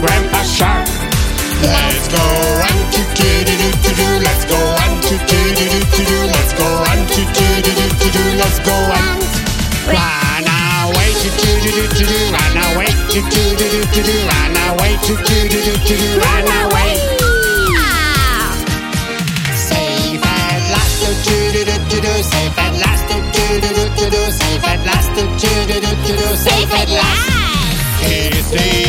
Grandpa Shark. Let's go. to do, run away, to do do do to do, run away, to do do do to do, run away. Safe at last, to do do do do, safe at last, to do do do do, safe at last, to do do do do, safe at last. It's